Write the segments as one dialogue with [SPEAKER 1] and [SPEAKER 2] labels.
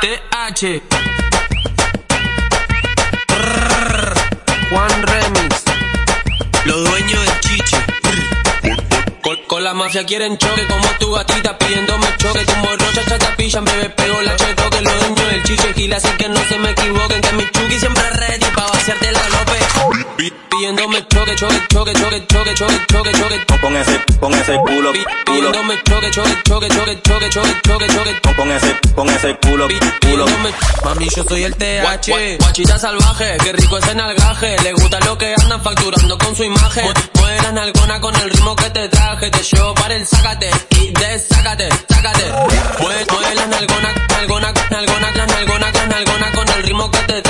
[SPEAKER 1] TH. Juan Remix. Los dueños del chiche. Con, la mafia quieren choque como tu gatita pidiéndome choque. Tu morrocha chata pillan, bebé pego la cheto que los dueños del chiche. Gila así que no se me equivoquen que mi chuki siempre ready pa' vaciarte la lope. Pidiéndome choque, choque, choque, choque, choque, choque, choque, choque.
[SPEAKER 2] Con ese, con ese culo, culo.
[SPEAKER 1] Choque, choque, choque, choque, choque, choque, choque, choque.
[SPEAKER 2] Con ese, con ese culo, culo.
[SPEAKER 1] Mami, yo soy el TH. Guachita salvaje, qué rico es el algaje. Le gusta lo que andan facturando con su imagen. Mueve la nalgona con el ritmo que te traje. Te llevo para el sácate y desácate, sácate. Mueve, mueve la nalgona, nalgona, nalgona, nalgona, la nalgona con el ritmo que te traje.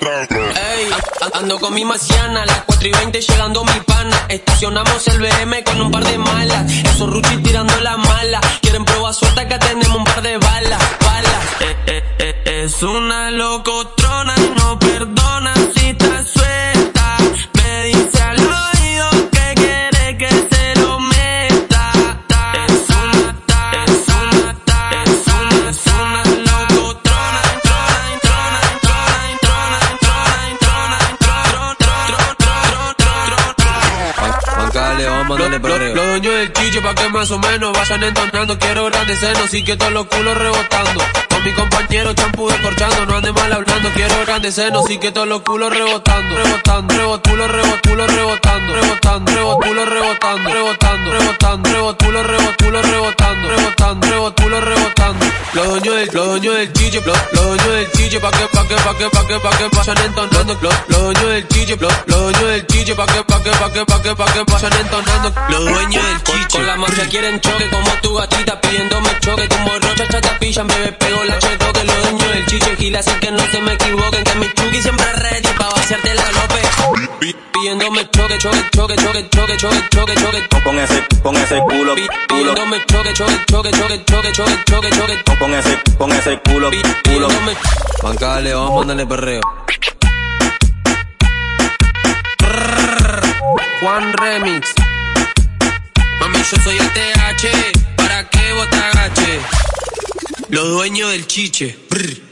[SPEAKER 1] Ey, ando con mi marciana, las 4 y 20 llegando mi pana. Estacionamos el BM con un par de malas. Esos ruchis tirando la mala. Quieren prueba suelta que tenemos un par de balas, balas. Eh, eh, eh, es una locotrona, no
[SPEAKER 3] Bancale, vamos a
[SPEAKER 1] Los
[SPEAKER 3] perreo.
[SPEAKER 1] los dueños del chiche pa' que más o menos vayan entonando. Quiero grandes senos y que todos los culos rebotando. Con mi compañero champú descorchando No ande mal hablando. Quiero grandes senos y que todos los culos rebotando. Rebotando, rebot, culo, rebot, culo, rebotando. Rebotando, rebot, culo, rebotando. Rebotando, rebotando, rebot, culo, rebot, culo, Rebotando, dueños del, los dueños del chiche Los, los dueños del chiche pa' que, pa' que, pa' que, pa' que, pa' que vayan entonando. Los, los dueños del chiche Los, los dueños del chiche pa' que, pa' que, pa' que, pa' que, pa' que vayan entonando. Los dueños del chiche Con la mafia quieren choque como tu gatita pidiéndome choque. Tu morrocha chata pillan, bebé pego la cheto Que los dueños del chiche gila así que no se me equivoquen Que mi chuki siempre ready pa' vaciarte la Pidiéndome choque, choque, choque, choque, choque, choque, choque, choque
[SPEAKER 2] Con ese, con ese culo, culo.
[SPEAKER 1] Pidiéndome choque, choque, choque, choque, choque, choque, choque, choque
[SPEAKER 2] Con ese, con ese culo, culo.
[SPEAKER 1] Pidiéndome
[SPEAKER 3] Bancale, vamos a mandarle perreo.
[SPEAKER 1] Juan Remix. Mami, yo soy el TH. ¿Para qué vos te agaches? Los dueños del chiche. Brr.